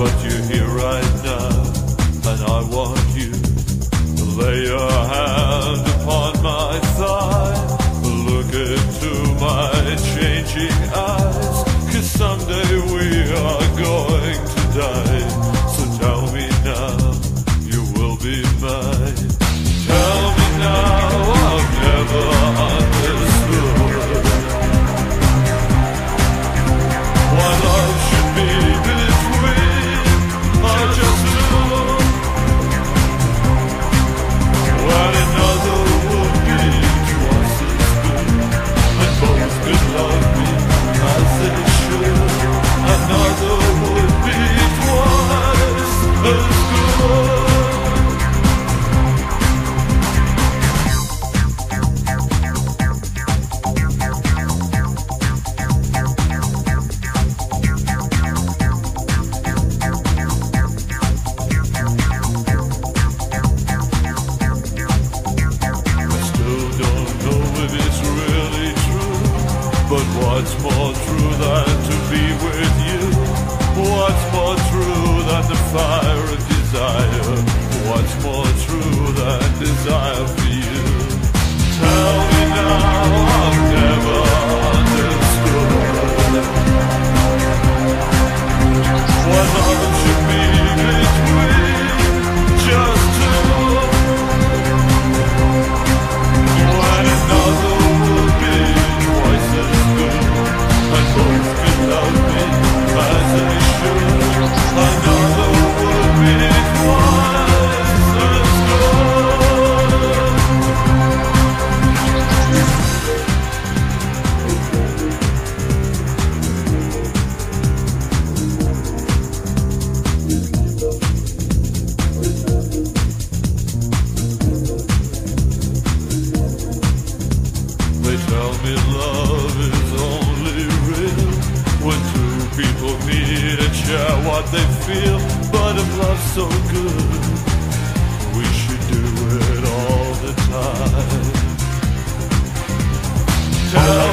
But you're here right now, and I want you to lay your hand upon my thigh, look into my changing What's more true than to be with you? What's more true than the fire of desire? What's more me love is only real when two people meet and share what they feel. But if love's so good, we should do it all the time. Tell